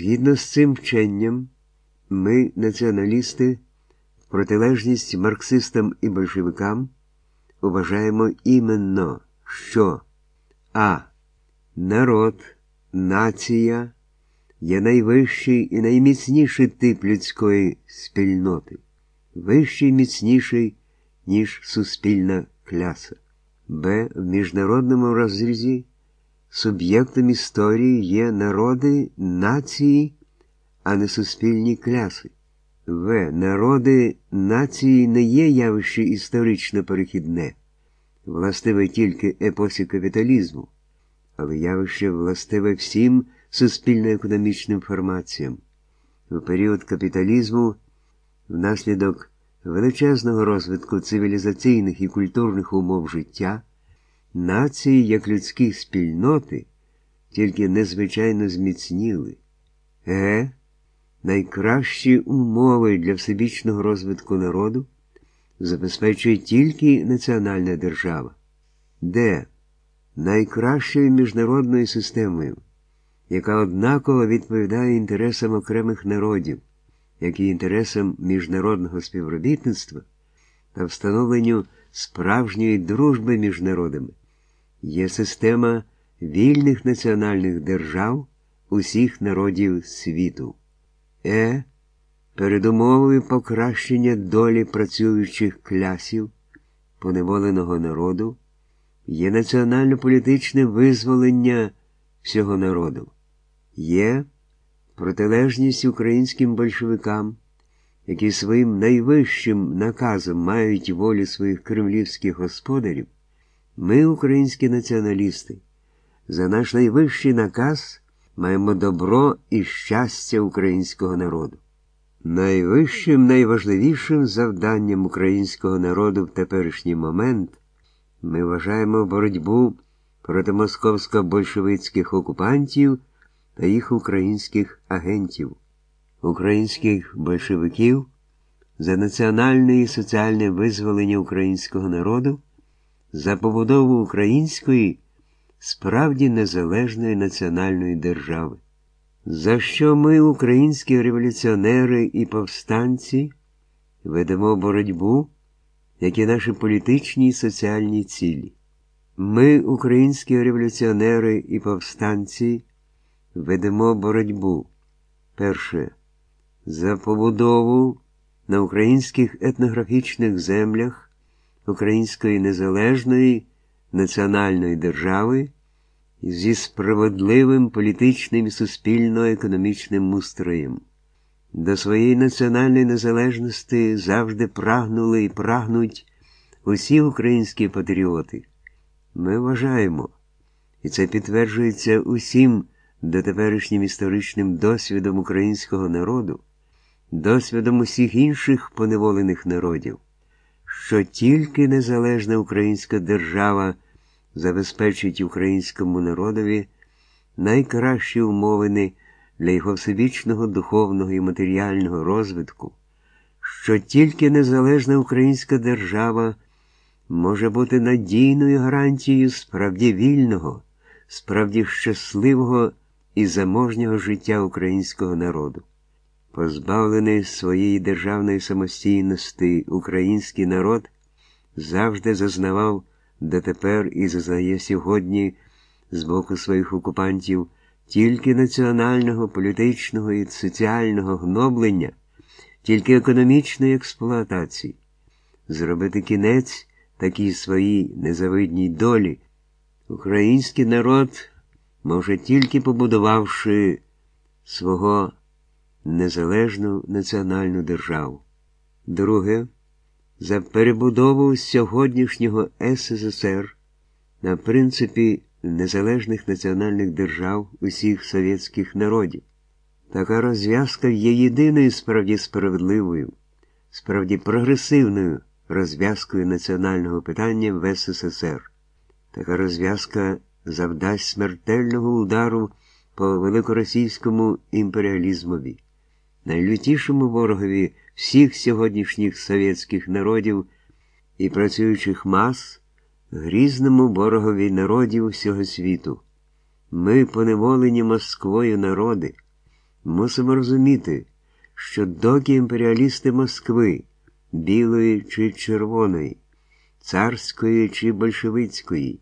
Згідно з цим вченням, ми, націоналісти, протилежність марксистам і большевикам, вважаємо іменно, що а. Народ, нація є найвищий і найміцніший тип людської спільноти, вищий і міцніший, ніж суспільна кляса. Б. В міжнародному розрізі суб'єктом історії є народи, нації, а не суспільні кляси. В. Народи нації не є явище історично перехідне, властиве тільки епосі капіталізму, але явище властиве всім суспільно-економічним формаціям. В період капіталізму, внаслідок величезного розвитку цивілізаційних і культурних умов життя, нації як людські спільноти тільки незвичайно зміцніли. Г. Найкращі умови для всебічного розвитку народу забезпечує тільки національна держава, Д. Найкращою міжнародною системою, яка однаково відповідає інтересам окремих народів, як і інтересам міжнародного співробітництва та встановленню справжньої дружби між народами, є система вільних національних держав усіх народів світу. Е. Передумовою покращення долі працюючих клясів поневоленого народу є національно-політичне визволення всього народу, є протилежність українським большевикам, які своїм найвищим наказом мають волю своїх кремлівських господарів, ми, українські націоналісти, за наш найвищий наказ маємо добро і щастя українського народу. Найвищим, найважливішим завданням українського народу в теперішній момент ми вважаємо боротьбу проти московсько-большевицьких окупантів та їх українських агентів, українських большевиків за національне і соціальне визволення українського народу, за побудову української справді незалежної національної держави. За що ми, українські революціонери і повстанці, ведемо боротьбу, як і наші політичні і соціальні цілі. Ми, українські революціонери і повстанці, ведемо боротьбу. Перше. За побудову на українських етнографічних землях Української незалежної національної держави зі справедливим політичним і суспільно-економічним устроєм. До своєї національної незалежності завжди прагнули і прагнуть усі українські патріоти. Ми вважаємо, і це підтверджується усім дотеперішнім історичним досвідом українського народу, досвідом усіх інших поневолених народів, що тільки незалежна українська держава забезпечить українському народові найкращі умовини для його всебічного духовного і матеріального розвитку, що тільки незалежна українська держава може бути надійною гарантією справді вільного, справді щасливого і заможнього життя українського народу. Позбавлений своєї державної самостійності, український народ завжди зазнавав дотепер і зазнає сьогодні з боку своїх окупантів тільки національного, політичного і соціального гноблення, тільки економічної експлуатації, зробити кінець такій своїй незавидній долі, український народ може тільки побудувавши свого незалежну національну державу. Друге, за перебудову сьогоднішнього СССР на принципі незалежних національних держав усіх совєтських народів. Така розв'язка є єдиною справді справедливою, справді прогресивною розв'язкою національного питання в СССР. Така розв'язка завдасть смертельного удару по великоросійському імперіалізмові, найлютішому ворогові всіх сьогоднішніх совєтських народів і працюючих мас, грізному ворогові народів всього світу. Ми, поневолені Москвою народи, мусимо розуміти, що доки імперіалісти Москви, білої чи червоної, царської чи большевицької,